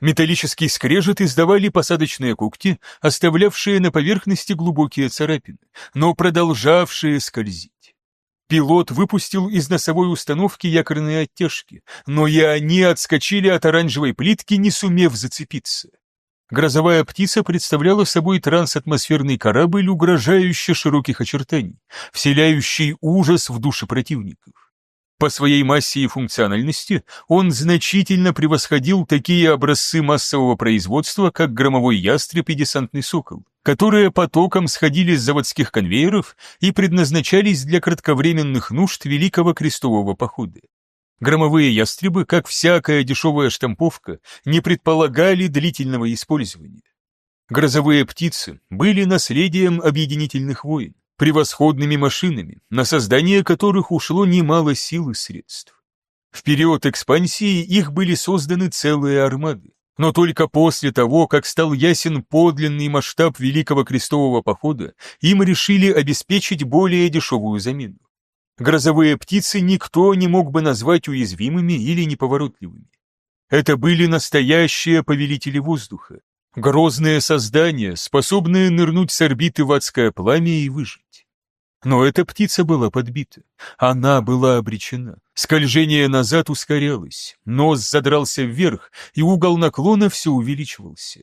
[SPEAKER 1] Металлический скрежет издавали посадочные когти, оставлявшие на поверхности глубокие царапины, но продолжавшие скользить. Пилот выпустил из носовой установки якорные оттяжки, но и они отскочили от оранжевой плитки, не сумев зацепиться. Грозовая птица представляла собой трансатмосферный корабль угрожающе широких очертаний, вселяющий ужас в души противников. По своей массе и функциональности он значительно превосходил такие образцы массового производства, как громовой ястреб и десантный сокол, которые потоком сходили с заводских конвейеров и предназначались для кратковременных нужд Великого Крестового похода. Громовые ястребы, как всякая дешевая штамповка, не предполагали длительного использования. Грозовые птицы были наследием объединительных войн, превосходными машинами, на создание которых ушло немало сил и средств. В период экспансии их были созданы целые армады, но только после того, как стал ясен подлинный масштаб Великого Крестового Похода, им решили обеспечить более дешевую замену. Грозовые птицы никто не мог бы назвать уязвимыми или неповоротливыми. Это были настоящие повелители воздуха, грозные создания, способные нырнуть с орбиты в адское пламя и выжить. Но эта птица была подбита. Она была обречена. Скольжение назад ускорялось, нос задрался вверх, и угол наклона все увеличивался.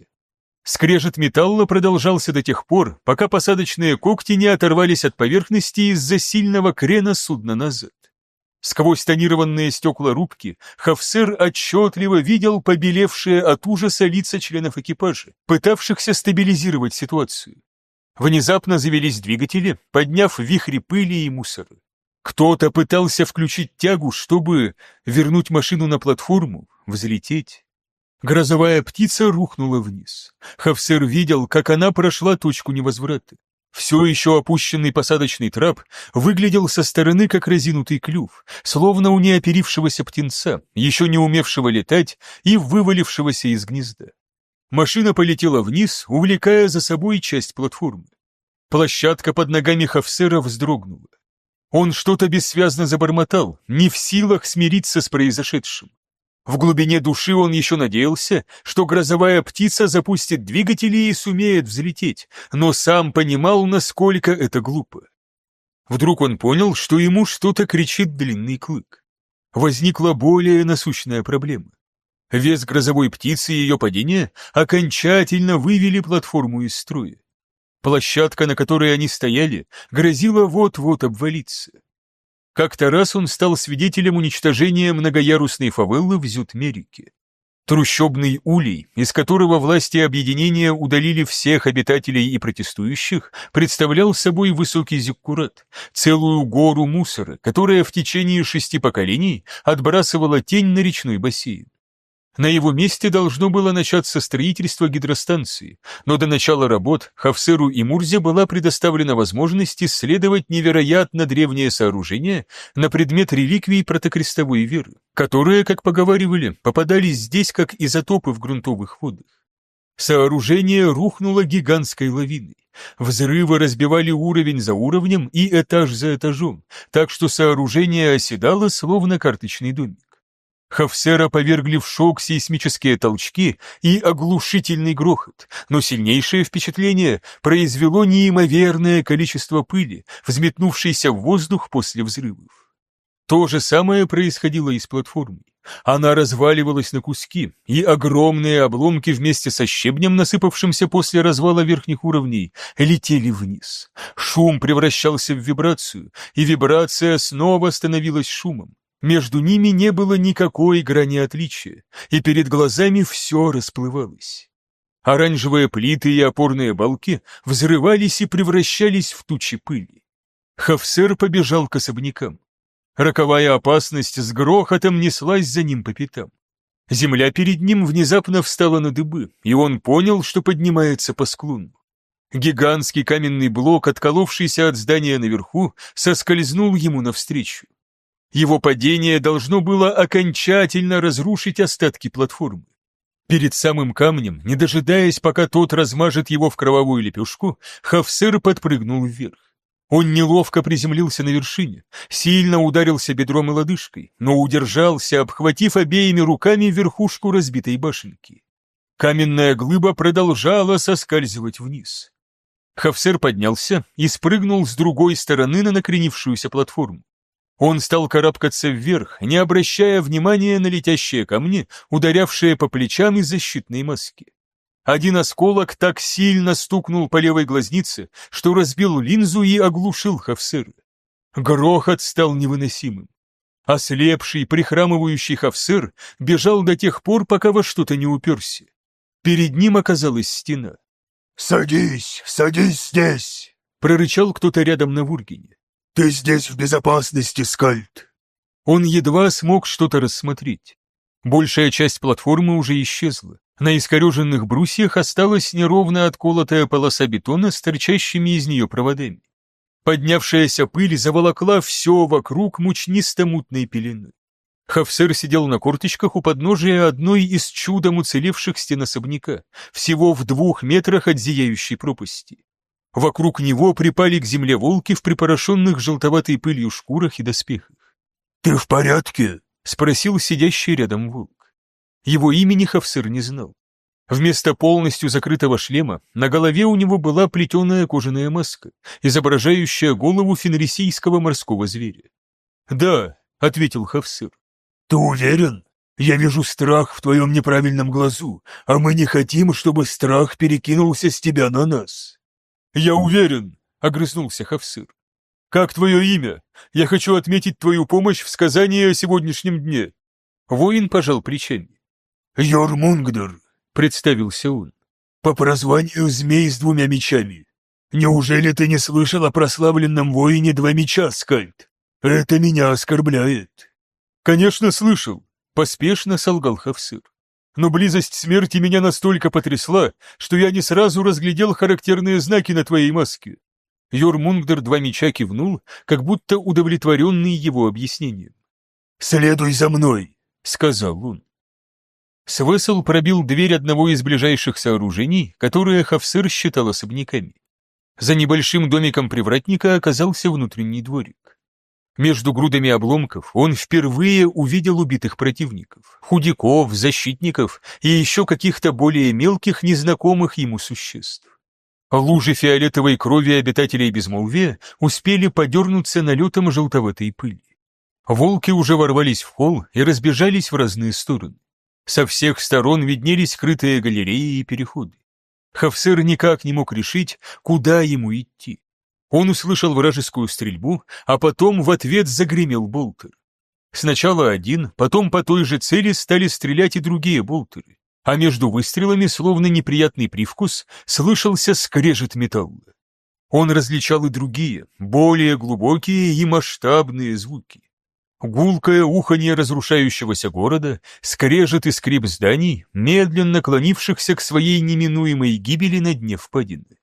[SPEAKER 1] Скрежет металла продолжался до тех пор, пока посадочные когти не оторвались от поверхности из-за сильного крена судна назад. Сквозь тонированные стекла рубки Хафсер отчетливо видел побелевшие от ужаса лица членов экипажа, пытавшихся стабилизировать ситуацию. Внезапно завелись двигатели, подняв вихри пыли и мусора. Кто-то пытался включить тягу, чтобы вернуть машину на платформу, взлететь. Грозовая птица рухнула вниз. Хавсер видел, как она прошла точку невозврата. Все еще опущенный посадочный трап выглядел со стороны как разинутый клюв, словно у неоперившегося птенца, еще не умевшего летать и вывалившегося из гнезда. Машина полетела вниз, увлекая за собой часть платформы. Площадка под ногами Хафсера вздрогнула. Он что-то бессвязно забормотал, не в силах смириться с произошедшим. В глубине души он еще надеялся, что грозовая птица запустит двигатели и сумеет взлететь, но сам понимал, насколько это глупо. Вдруг он понял, что ему что-то кричит длинный клык. Возникла более насущная проблема. Вес грозовой птицы и ее падение окончательно вывели платформу из строя. Площадка, на которой они стояли, грозила вот-вот обвалиться. Как-то раз он стал свидетелем уничтожения многоярусной фавеллы в Зютмерике. Трущобный улей, из которого власти объединения удалили всех обитателей и протестующих, представлял собой высокий зиккурат, целую гору мусора, которая в течение шести поколений отбрасывала тень на речной бассейн. На его месте должно было начаться строительство гидростанции, но до начала работ Хавсеру и Мурзе была предоставлена возможность исследовать невероятно древнее сооружение на предмет реликвий протокрестовой веры, которые, как поговаривали, попадались здесь как изотопы в грунтовых водах. Сооружение рухнуло гигантской лавиной. Взрывы разбивали уровень за уровнем и этаж за этажом, так что сооружение оседало, словно карточный домик. Хафсера повергли в шок сейсмические толчки и оглушительный грохот, но сильнейшее впечатление произвело неимоверное количество пыли, взметнувшейся в воздух после взрывов. То же самое происходило и с платформой. Она разваливалась на куски, и огромные обломки вместе со щебнем, насыпавшимся после развала верхних уровней, летели вниз. Шум превращался в вибрацию, и вибрация снова становилась шумом. Между ними не было никакой грани отличия, и перед глазами все расплывалось. Оранжевые плиты и опорные балки взрывались и превращались в тучи пыли. Хафсер побежал к особнякам. Роковая опасность с грохотом неслась за ним по пятам. Земля перед ним внезапно встала на дыбы, и он понял, что поднимается по склону. Гигантский каменный блок, отколовшийся от здания наверху, соскользнул ему навстречу. Его падение должно было окончательно разрушить остатки платформы. Перед самым камнем, не дожидаясь, пока тот размажет его в кровавую лепешку, Хавсер подпрыгнул вверх. Он неловко приземлился на вершине, сильно ударился бедром и лодыжкой, но удержался, обхватив обеими руками верхушку разбитой башенки. Каменная глыба продолжала соскальзывать вниз. Хавсер поднялся и спрыгнул с другой стороны на накренившуюся платформу. Он стал карабкаться вверх, не обращая внимания на летящие камни, ударявшие по плечам из защитной маски. Один осколок так сильно стукнул по левой глазнице, что разбил линзу и оглушил Хавсера. Грохот стал невыносимым. Ослепший, прихрамывающий Хавсер бежал до тех пор, пока во что-то не уперся. Перед ним оказалась стена.
[SPEAKER 2] «Садись, садись здесь!»
[SPEAKER 1] — прорычал кто-то рядом на Вургине.
[SPEAKER 2] «Ты здесь в безопасности, Скальд!»
[SPEAKER 1] Он едва смог что-то рассмотреть. Большая часть платформы уже исчезла. На искореженных брусьях осталась неровно отколотая полоса бетона с торчащими из нее проводами. Поднявшаяся пыль заволокла все вокруг мучнисто-мутной пелены. Хафсер сидел на корточках у подножия одной из чудом уцелевших стен особняка, всего в двух метрах от зияющей пропасти. Вокруг него припали к земле волки в припорошенных желтоватой пылью шкурах и доспехах.
[SPEAKER 2] «Ты в порядке?»
[SPEAKER 1] — спросил сидящий рядом волк. Его имени Хавсыр не знал. Вместо полностью закрытого шлема на голове у него была плетеная кожаная маска, изображающая голову фенрисийского морского зверя. «Да», — ответил Хавсыр.
[SPEAKER 2] «Ты уверен? Я вижу страх в твоем неправильном глазу, а мы не хотим, чтобы страх перекинулся с тебя на нас».
[SPEAKER 1] «Я уверен», — огрызнулся Хавсыр. «Как твое имя? Я хочу отметить твою помощь в сказании о сегодняшнем дне». Воин пожал плечами.
[SPEAKER 2] «Йормунгдер», — представился он, — «по прозванию змей с двумя мечами. Неужели ты не слышал о прославленном воине два меча, Скальд? Это меня оскорбляет».
[SPEAKER 1] «Конечно, слышал», — поспешно солгал Хавсыр но близость смерти меня настолько потрясла, что я не сразу разглядел характерные знаки на твоей маске. Йормунгдер два меча кивнул, как будто удовлетворенный его объяснением.
[SPEAKER 2] «Следуй за мной», — сказал он.
[SPEAKER 1] Свесел пробил дверь одного из ближайших сооружений, которые Хавсыр считал особняками. За небольшим домиком привратника оказался внутренний дворик. Между грудами обломков он впервые увидел убитых противников, худяков, защитников и еще каких-то более мелких незнакомых ему существ. Лужи фиолетовой крови обитателей безмолвия успели подернуться налетом желтоватой пыли. Волки уже ворвались в холл и разбежались в разные стороны. Со всех сторон виднелись скрытые галереи и переходы. Хавсер никак не мог решить, куда ему идти. Он услышал вражескую стрельбу, а потом в ответ загремел болтер. Сначала один, потом по той же цели стали стрелять и другие болтеры, а между выстрелами, словно неприятный привкус, слышался скрежет металла. Он различал и другие, более глубокие и масштабные звуки. Гулкое уханье разрушающегося города, скрежет и скрип зданий, медленно клонившихся к своей неминуемой гибели на дне впадины.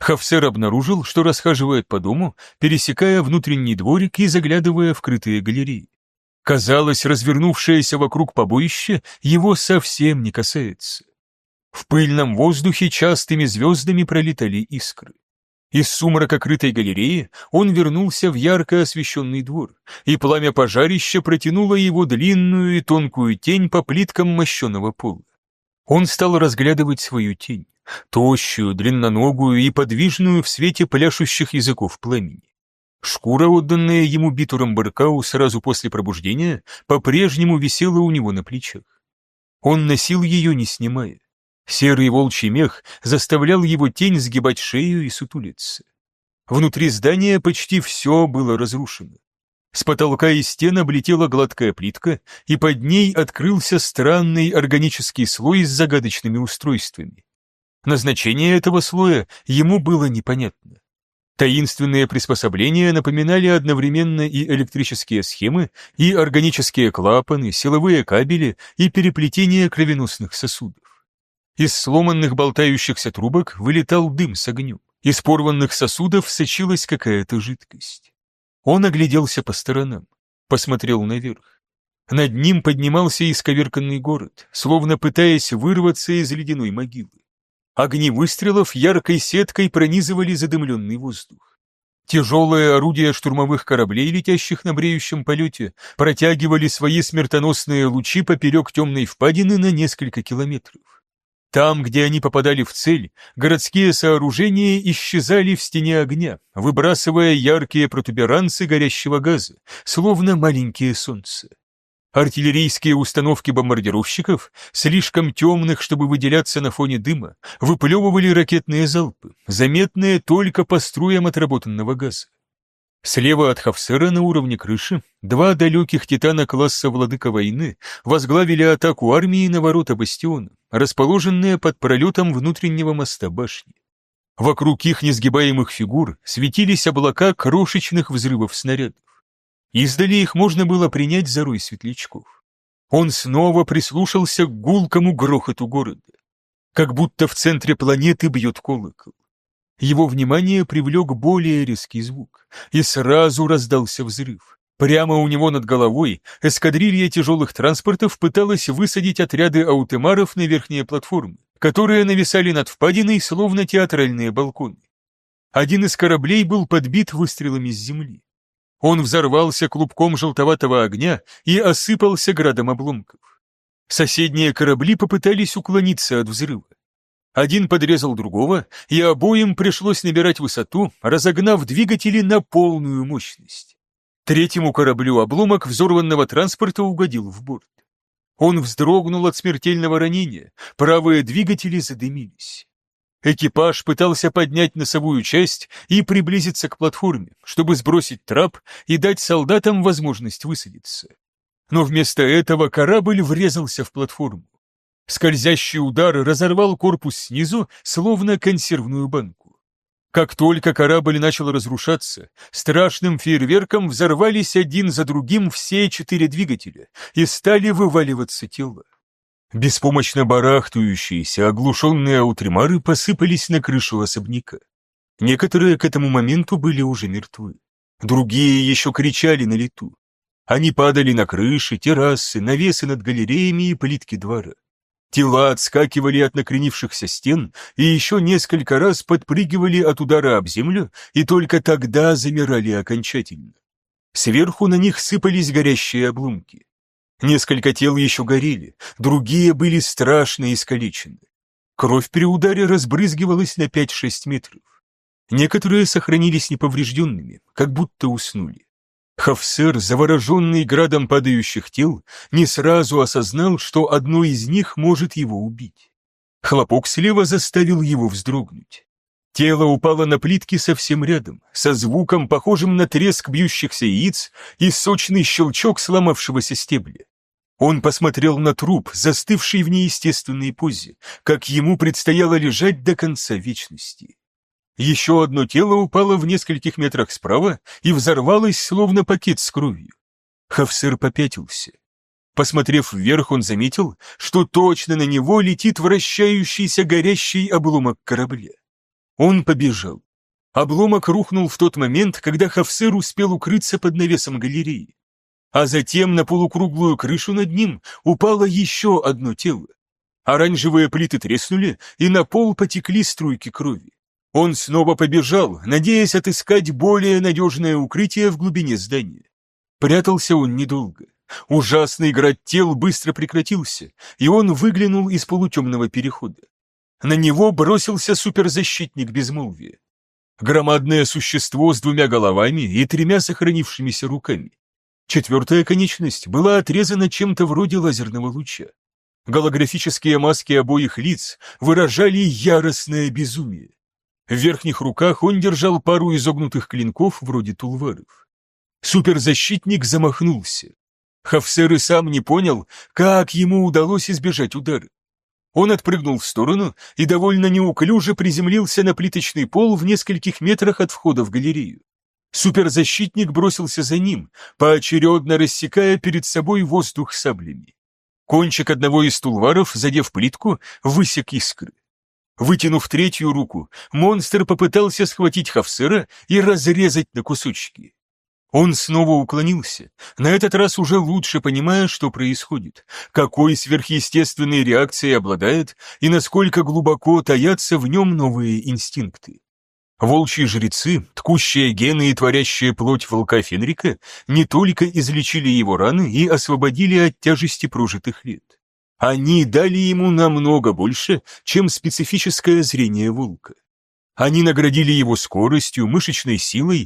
[SPEAKER 1] Хафсер обнаружил, что расхаживает по дому, пересекая внутренний дворик и заглядывая в крытые галереи. Казалось, развернувшееся вокруг побоище его совсем не касается. В пыльном воздухе частыми звездами пролетали искры. Из сумрака крытой галереи он вернулся в ярко освещенный двор, и пламя пожарища протянуло его длинную и тонкую тень по плиткам мощеного пола. Он стал разглядывать свою тень тощую, длинноногую и подвижную в свете пляшущих языков пламени. Шкура, отданная ему битуром Баркау сразу после пробуждения, по-прежнему висела у него на плечах. Он носил ее, не снимая. Серый волчий мех заставлял его тень сгибать шею и сутулиться. Внутри здания почти все было разрушено. С потолка и стен облетела гладкая плитка, и под ней открылся странный органический слой с загадочными устройствами. Назначение этого слоя ему было непонятно. Таинственные приспособления напоминали одновременно и электрические схемы, и органические клапаны, силовые кабели и переплетения кровеносных сосудов. Из сломанных болтающихся трубок вылетал дым с огнем, из порванных сосудов сочилась какая-то жидкость. Он огляделся по сторонам, посмотрел наверх. Над ним поднимался исковерканный город, словно пытаясь вырваться из ледяной могилы. Огни выстрелов яркой сеткой пронизывали задымленный воздух. Тяжелые орудия штурмовых кораблей, летящих на бреющем полете, протягивали свои смертоносные лучи поперек темной впадины на несколько километров. Там, где они попадали в цель, городские сооружения исчезали в стене огня, выбрасывая яркие протуберанцы горящего газа, словно маленькие солнца. Артиллерийские установки бомбардировщиков, слишком темных, чтобы выделяться на фоне дыма, выплевывали ракетные залпы, заметные только по струям отработанного газа. Слева от Хавсера на уровне крыши два далеких титана класса Владыка войны возглавили атаку армии на ворота бастиона, расположенные под пролетом внутреннего моста башни. Вокруг их несгибаемых фигур светились облака крошечных взрывов снарядов. Издали их можно было принять за рой светлячков. Он снова прислушался к гулкому грохоту города. Как будто в центре планеты бьет колокол. Его внимание привлек более резкий звук, и сразу раздался взрыв. Прямо у него над головой эскадрилья тяжелых транспортов пыталась высадить отряды аутемаров на верхние платформы, которые нависали над впадиной, словно театральные балконы. Один из кораблей был подбит выстрелами с земли. Он взорвался клубком желтоватого огня и осыпался градом обломков. Соседние корабли попытались уклониться от взрыва. Один подрезал другого, и обоим пришлось набирать высоту, разогнав двигатели на полную мощность. Третьему кораблю обломок взорванного транспорта угодил в борт. Он вздрогнул от смертельного ранения, правые двигатели задымились. Экипаж пытался поднять носовую часть и приблизиться к платформе, чтобы сбросить трап и дать солдатам возможность высадиться. Но вместо этого корабль врезался в платформу. Скользящий удар разорвал корпус снизу, словно консервную банку. Как только корабль начал разрушаться, страшным фейерверком взорвались один за другим все четыре двигателя и стали вываливаться тела. Беспомощно барахтающиеся, оглушенные аутримары посыпались на крышу особняка. Некоторые к этому моменту были уже мертвы. Другие еще кричали на лету. Они падали на крыши, террасы, навесы над галереями и плитки двора. Тела отскакивали от накренившихся стен и еще несколько раз подпрыгивали от удара об землю и только тогда замирали окончательно. Сверху на них сыпались горящие обломки. Несколько тел еще горели, другие были страшно искалечены. Кровь при ударе разбрызгивалась на 5-6 метров. Некоторые сохранились неповрежденными, как будто уснули. Хафсер, завороженный градом падающих тел, не сразу осознал, что одно из них может его убить. Хлопок слева заставил его вздрогнуть. Тело упало на плитки совсем рядом, со звуком, похожим на треск бьющихся яиц и сочный щелчок сломавшегося стебля. Он посмотрел на труп, застывший в неестественной позе, как ему предстояло лежать до конца вечности. Еще одно тело упало в нескольких метрах справа и взорвалось, словно пакет с кровью. Хавсер попятился. Посмотрев вверх, он заметил, что точно на него летит вращающийся горящий обломок корабля. Он побежал. Обломок рухнул в тот момент, когда Хавсер успел укрыться под навесом галереи. А затем на полукруглую крышу над ним упало еще одно тело. Оранжевые плиты треснули, и на пол потекли струйки крови. Он снова побежал, надеясь отыскать более надежное укрытие в глубине здания. Прятался он недолго. Ужасный град тел быстро прекратился, и он выглянул из полутемного перехода. На него бросился суперзащитник безмолвия. Громадное существо с двумя головами и тремя сохранившимися руками. Четвертая конечность была отрезана чем-то вроде лазерного луча. Голографические маски обоих лиц выражали яростное безумие. В верхних руках он держал пару изогнутых клинков вроде тулваров. Суперзащитник замахнулся. Хафсер и сам не понял, как ему удалось избежать удара. Он отпрыгнул в сторону и довольно неуклюже приземлился на плиточный пол в нескольких метрах от входа в галерею. Суперзащитник бросился за ним, поочередно рассекая перед собой воздух саблями. Кончик одного из тулваров, задев плитку, высек искры. Вытянув третью руку, монстр попытался схватить Хафсера и разрезать на кусочки. Он снова уклонился, на этот раз уже лучше понимая, что происходит, какой сверхъестественной реакцией обладает и насколько глубоко таятся в нем новые инстинкты. Волчьи жрецы, ткущие гены и творящие плоть волка Фенрика, не только излечили его раны и освободили от тяжести прожитых лет. Они дали ему намного больше, чем специфическое зрение волка. Они наградили его скоростью, мышечной силой